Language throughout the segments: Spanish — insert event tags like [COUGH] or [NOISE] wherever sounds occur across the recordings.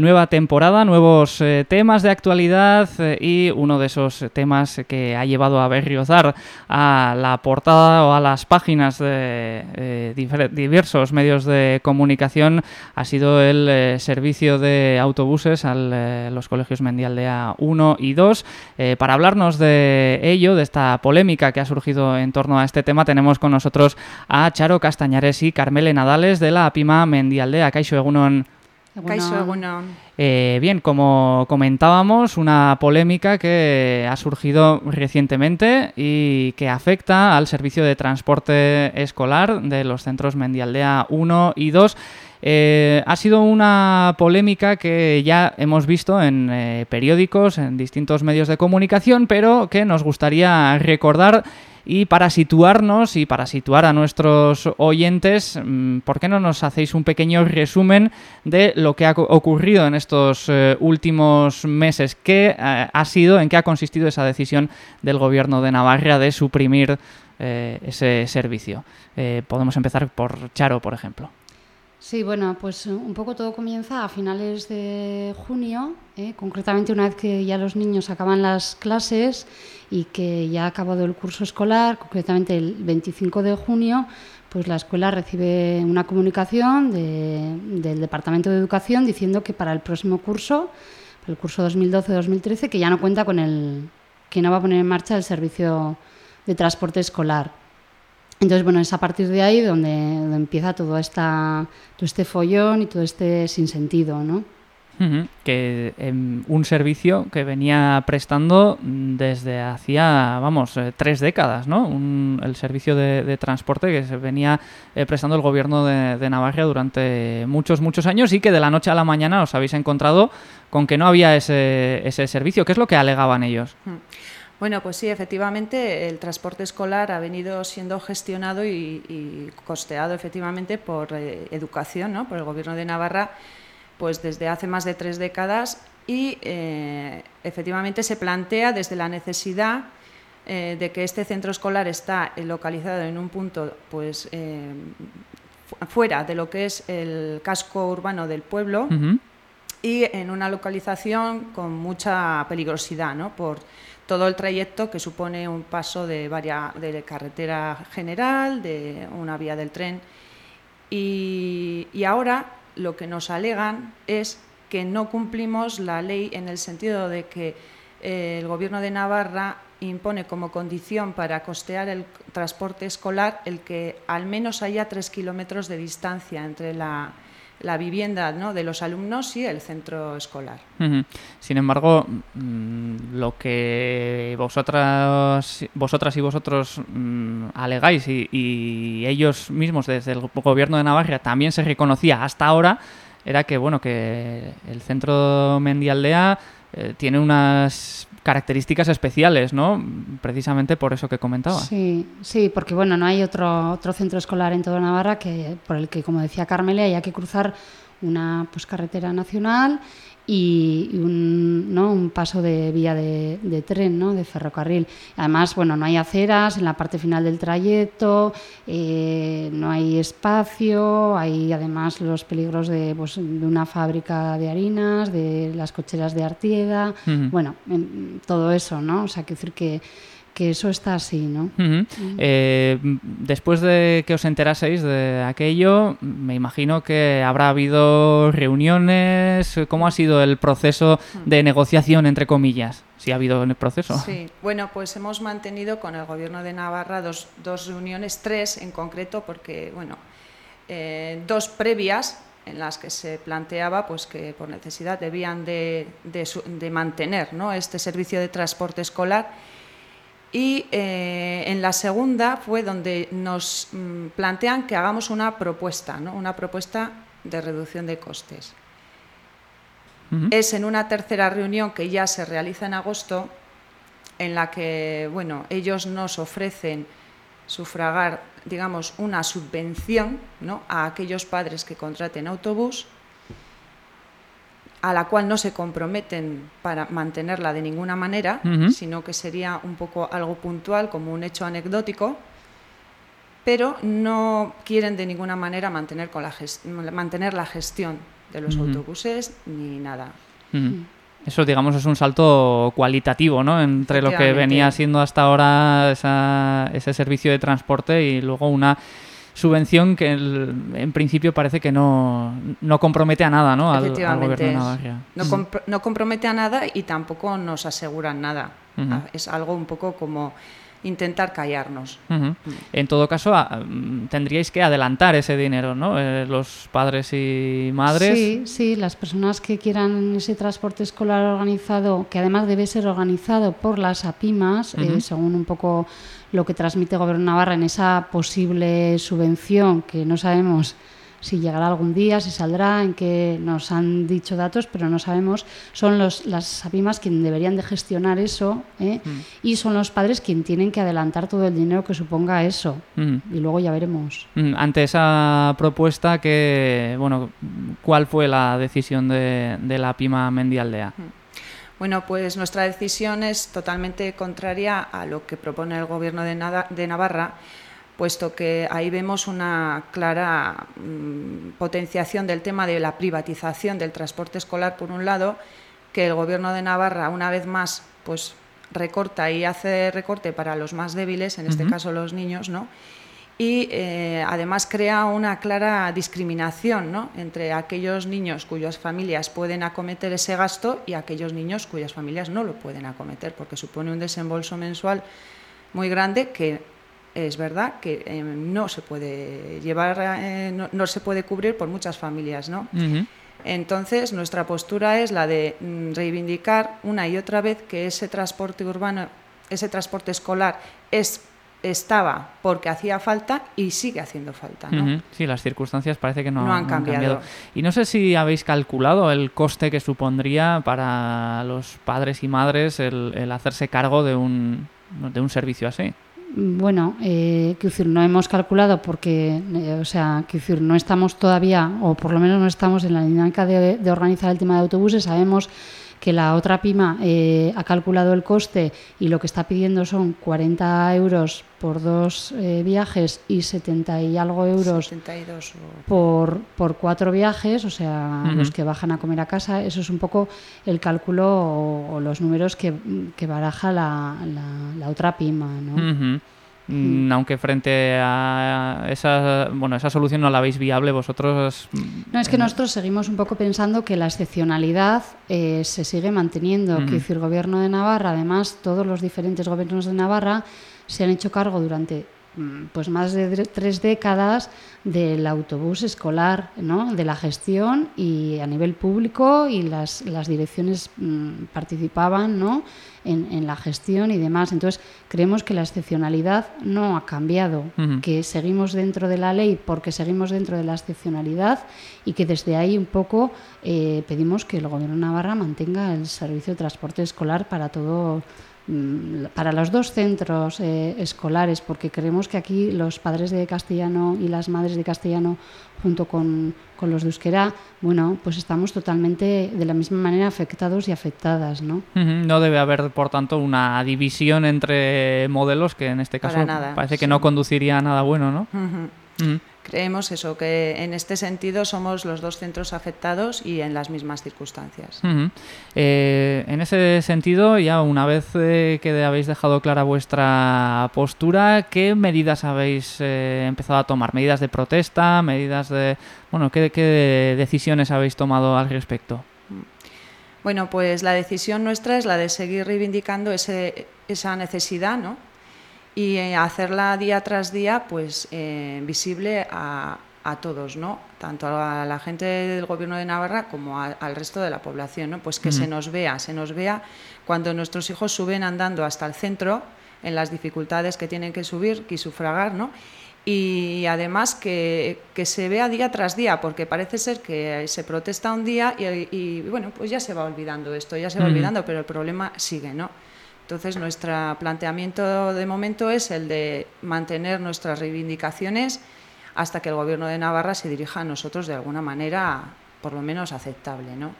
nueva temporada, nuevos eh, temas de actualidad eh, y uno de esos temas que ha llevado a Berriozar a la portada o a las páginas de eh, diversos medios de comunicación ha sido el servicio de autobuses a los colegios Mendialdea 1 y 2. para hablarnos de ello, de esta polémica que ha surgido en torno a este tema, tenemos con nosotros a Charo Castañares y Carmele Nadales de la PIMA Mendialdea. Caixo Egunon. Eh, bien, como comentábamos, una polémica que ha surgido recientemente y que afecta al servicio de transporte escolar de los centros Mendialdea 1 y 2. Eh, ha sido una polémica que ya hemos visto en eh, periódicos, en distintos medios de comunicación, pero que nos gustaría recordar y para situarnos y para situar a nuestros oyentes, mm, ¿por qué no nos hacéis un pequeño resumen de lo que ha ocurrido en estos eh, últimos meses? ¿Qué ha sido, en qué ha consistido esa decisión del gobierno de Navarra de suprimir ese servicio? podemos empezar por Charo, por ejemplo. Sí, bueno, pues un poco todo comienza a finales de junio, concretamente una vez que ya los niños acaban las clases y que ya ha acabado el curso escolar, concretamente el 25 de junio, pues la escuela recibe una comunicación del Departamento de Educación diciendo que para el próximo curso, para el curso 2012-2013, que ya no cuenta con el, que no va a poner en marcha el servicio de transporte escolar. Entonces, bueno, es a partir de ahí donde, donde empieza todo, esta, todo este follón y todo este sinsentido, ¿no? que em, un servicio que venía prestando desde hacía, vamos, eh, tres décadas, ¿no? el servicio de, transporte que se venía eh, prestando el gobierno de, Navarra durante muchos, muchos años y que de la noche a la mañana os habéis encontrado con que no había ese, ese servicio. ¿Qué es lo que alegaban ellos? Bueno, pues sí, efectivamente, el transporte escolar ha venido siendo gestionado y, costeado efectivamente por eh, educación, ¿no? por el Gobierno de Navarra pues desde hace más de tres décadas y eh, efectivamente se plantea desde la necesidad eh, de que este centro escolar está localizado en un punto pues fuera de lo que es el casco urbano del pueblo y en una localización con mucha peligrosidad ¿no? por todo el trayecto que supone un paso de, varia, de carretera general, de una vía del tren y, y ahora lo que nos alegan es que no cumplimos la ley en el sentido de que eh, el Gobierno de Navarra impone como condición para costear el transporte escolar el que al menos haya tres kilómetros de distancia entre la, vivienda de los alumnos y el centro escolar. Sin embargo, mm, lo que vosotras, vosotras y vosotros mm, alegáis y, y, ellos mismos desde el gobierno de Navarra también se reconocía hasta ahora era que bueno que el centro Mendialdea eh, tiene unas características especiales, ¿no? Precisamente por eso que comentaba. Sí, sí, porque bueno, no hay otro otro centro escolar en toda Navarra que por el que, como decía Carmele, haya que cruzar una pues carretera nacional y un, ¿no? un paso de vía de, tren, ¿no? de ferrocarril. Además, bueno, no hay aceras en la parte final del trayecto, eh, no hay espacio, hay además los peligros de, pues, de, una fábrica de harinas, de las cocheras de Artieda, bueno, todo eso, ¿no? O sea, quiero decir que que eso está así, ¿no? Eh, después de que os enteraseis de aquello, me imagino que habrá habido reuniones. ¿Cómo ha sido el proceso de negociación, entre comillas? Si ha habido en el proceso. Sí, bueno, pues hemos mantenido con el Gobierno de Navarra dos, dos reuniones, tres en concreto, porque, bueno, eh, dos previas en las que se planteaba pues que por necesidad debían de, de, de mantener ¿no? este servicio de transporte escolar y eh, en la segunda fue donde nos mm, plantean que hagamos una propuesta, ¿no? una propuesta de reducción de costes. Es en una tercera reunión que ya se realiza en agosto, en la que bueno, ellos nos ofrecen sufragar digamos, una subvención ¿no? a aquellos padres que contraten autobús a la cual no se comprometen para mantenerla de ninguna manera, sino que sería un poco algo puntual, como un hecho anecdótico, pero no quieren de ninguna manera mantener, con la, mantener la gestión de los autobuses ni nada. Eso, digamos, es un salto cualitativo, ¿no? Entre lo que venía siendo hasta ahora ese servicio de transporte y luego una subvención que en principio parece que no, no, compromete a nada, ¿no? Al, gobierno de Navarra. No, no, compromete a nada y tampoco nos aseguran nada. Es algo un poco como intentar callarnos. En todo caso, mm, tendríais que adelantar ese dinero, ¿no? Eh, los padres y madres. Sí, sí, las personas que quieran ese transporte escolar organizado, que además debe ser organizado por las APIMAS, eh, según un poco lo que transmite el Gobierno Navarra en esa posible subvención que no sabemos si llegará algún día, si saldrá, en que nos han dicho datos, pero no sabemos. Son los, las APIMAS quienes deberían de gestionar eso ¿eh? mm. y son los padres quienes tienen que adelantar todo el dinero que suponga eso. Mm. Y luego ya veremos. Mm, ante esa propuesta, que, bueno, ¿cuál fue la decisión de, de la PIMA Mendialdea? Bueno, pues nuestra decisión es totalmente contraria a lo que propone el Gobierno de, de Navarra puesto que ahí vemos una clara mm, potenciación del tema de la privatización del transporte escolar, por un lado, que el Gobierno de Navarra, una vez más, pues recorta y hace recorte para los más débiles, en este caso los niños, ¿no? y eh, además crea una clara discriminación ¿no? entre aquellos niños cuyas familias pueden acometer ese gasto y aquellos niños cuyas familias no lo pueden acometer, porque supone un desembolso mensual muy grande que es verdad que eh, no se puede llevar, eh, no, se puede cubrir por muchas familias, ¿no? Entonces, nuestra postura es la de mm, reivindicar una y otra vez que ese transporte urbano, ese transporte escolar es estaba porque hacía falta y sigue haciendo falta. ¿no? Sí, las circunstancias parece que no, han, cambiado. Y no sé si habéis calculado el coste que supondría para los padres y madres el, el hacerse cargo de un, de un servicio así. Bueno, eh, decir, no hemos calculado porque, eh, o sea, decir, no estamos todavía, o por lo menos no estamos en la dinámica de, organizar el tema de autobuses. Sabemos que la otra PIMA eh, ha calculado el coste y lo que está pidiendo son 40 euros por dos eh, viajes y 70 y algo euros por, por cuatro viajes, o sea, los que bajan a comer a casa. Eso es un poco el cálculo o, los números que, que baraja la, la, otra PIMA. ¿no? Mm, aunque frente a esa, bueno, esa solución no la veis viable vosotros. No, es que nosotros seguimos un poco pensando que la excepcionalidad eh, se sigue manteniendo, que decir, el gobierno de Navarra, además todos los diferentes gobiernos de Navarra se han hecho cargo durante Mm, pues más de tres décadas del autobús escolar, ¿no? de la gestión y a nivel público y las, las direcciones mm, participaban ¿no? en, la gestión y demás. Entonces creemos que la excepcionalidad no ha cambiado, que seguimos dentro de la ley porque seguimos dentro de la excepcionalidad y que desde ahí un poco eh, pedimos que el Gobierno de Navarra mantenga el servicio de transporte escolar para todo Mm, para los dos centros eh, escolares, porque creemos que aquí los padres de castellano y las madres de castellano, junto con, los de euskera, bueno, pues estamos totalmente de la misma manera afectados y afectadas, ¿no? No debe haber, por tanto, una división entre modelos que en este caso parece que no conduciría a nada bueno, ¿no? Creemos eso, que en este sentido somos los dos centros afectados y en las mismas circunstancias. Eh, en ese sentido, ya una vez eh, que habéis dejado clara vuestra postura, ¿qué medidas habéis eh, empezado a tomar? ¿Medidas de protesta? ¿Medidas de... Bueno, ¿qué, qué decisiones habéis tomado al respecto? Bueno, pues la decisión nuestra es la de seguir reivindicando ese, esa necesidad, ¿no? Y eh, hacerla día tras día pues eh, visible a, todos, ¿no? tanto a la gente del Gobierno de Navarra como al resto de la población, ¿no? pues que se nos vea, se nos vea cuando nuestros hijos suben andando hasta el centro en las dificultades que tienen que subir y sufragar, ¿no? y además que, se vea día tras día, porque parece ser que se protesta un día y, bueno, pues ya se va olvidando esto, ya se va olvidando, pero el problema sigue, ¿no? Entonces, nuestro planteamiento de momento es el de mantener nuestras reivindicaciones hasta que el Gobierno de Navarra se dirija a nosotros de alguna manera, por lo menos aceptable, ¿no?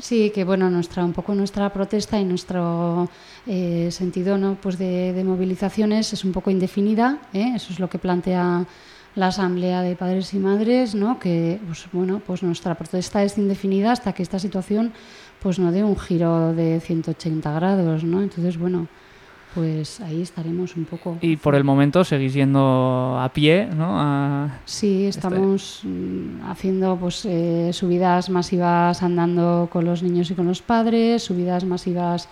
Sí, que bueno, nuestra un poco nuestra protesta y nuestro eh, sentido ¿no? pues de, movilizaciones es un poco indefinida, ¿eh? eso es lo que plantea la asamblea de padres y madres, ¿no? que pues, bueno, pues nuestra protesta es indefinida hasta que esta situación pues no dé un giro de 180 grados, ¿no? Entonces, bueno, pues ahí estaremos un poco. Y por el momento seguís yendo a pie, ¿no? Sí, este estamos mm, haciendo pues eh, subidas masivas andando con los niños y con los padres, subidas masivas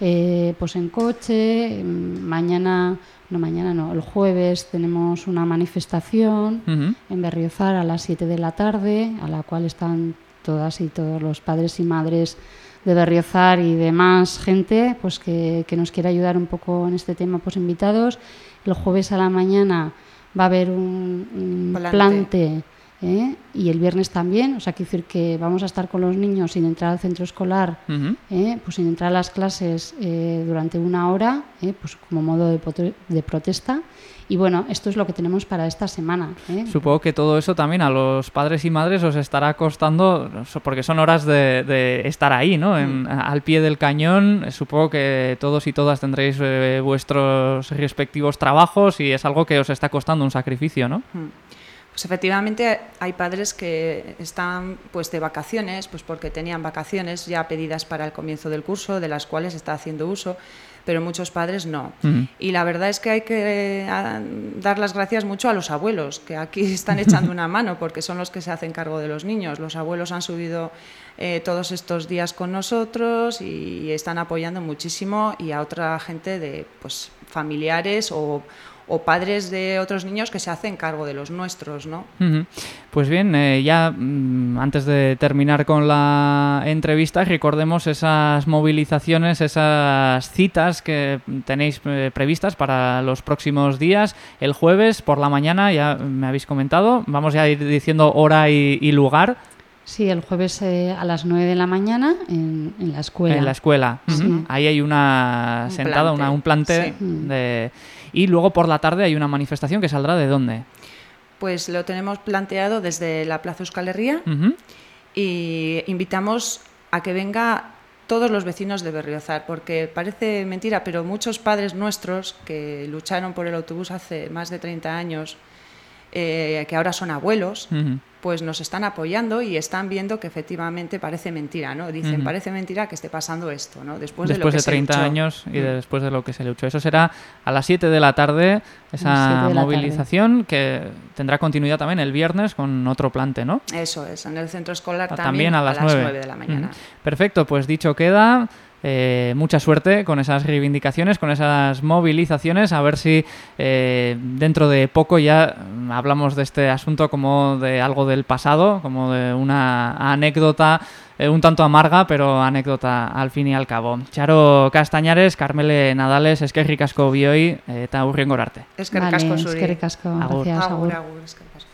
eh, pues en coche. Mm, mañana, no mañana, no, el jueves tenemos una manifestación en Berriozar a las 7 de la tarde, a la cual están todas y todos los padres y madres de Berriozar y demás gente pues que, nos quiere ayudar un poco en este tema, pues invitados. El jueves a la mañana va a haber un, plante, ¿eh? y el viernes también, o sea, quiero decir que vamos a estar con los niños sin entrar al centro escolar, ¿eh? pues sin entrar a las clases eh, durante una hora, pues como modo de, de protesta y bueno, esto es lo que tenemos para esta semana. ¿eh? Supongo que todo eso también a los padres y madres os estará costando, porque son horas de, estar ahí, ¿no? Mm. Al pie del cañón. Supongo que todos y todas tendréis eh, vuestros respectivos trabajos y es algo que os está costando un sacrificio, ¿no? Mm. Pues efectivamente hay padres que están pues de vacaciones, pues porque tenían vacaciones ya pedidas para el comienzo del curso, de las cuales está haciendo uso pero muchos padres no. Y la verdad es que hay que eh, dar las gracias mucho a los abuelos, que aquí están echando [LAUGHS] una mano, porque son los que se hacen cargo de los niños. Los abuelos han subido eh, todos estos días con nosotros y están apoyando muchísimo y a otra gente de pues familiares o, o padres de otros niños que se hacen cargo de los nuestros, ¿no? Pues bien, eh, ya mm, antes de terminar con la entrevista, recordemos esas movilizaciones, esas citas que tenéis eh, previstas para los próximos días. El jueves por la mañana, ya me habéis comentado, vamos ya a ir diciendo hora y, lugar. Sí, el jueves eh, a las 9 de la mañana en, la escuela. En la escuela. Ahí hay una sentada, un plante de y luego por la tarde hay una manifestación que saldrá de dónde? Pues lo tenemos planteado desde la Plaza Euskal Herria y invitamos a que venga todos los vecinos de Berriozar, porque parece mentira, pero muchos padres nuestros que lucharon por el autobús hace más de 30 años, eh, que ahora son abuelos, pues nos están apoyando y están viendo que efectivamente parece mentira, ¿no? Dicen, parece mentira que esté pasando esto, ¿no? Después, de, lo que 30 años y mm. después de lo que se luchó. Eso será a las 7 de la tarde, esa movilización que tendrá continuidad también el viernes con otro plante, ¿no? Eso es, en el centro escolar ah, también, a las, 9. de la mañana. Perfecto, pues dicho queda. Eh, mucha suerte con esas reivindicaciones, con esas movilizaciones, a ver si eh, dentro de poco ya hablamos de este asunto como de algo del pasado, como de una anécdota eh, un tanto amarga, pero anécdota al fin y al cabo. Charo Castañares, Carmele Nadales, eskerrik asko bioi eta urriengor arte. Zuri. Eskerrik agur. Gracias, agur. agur, agur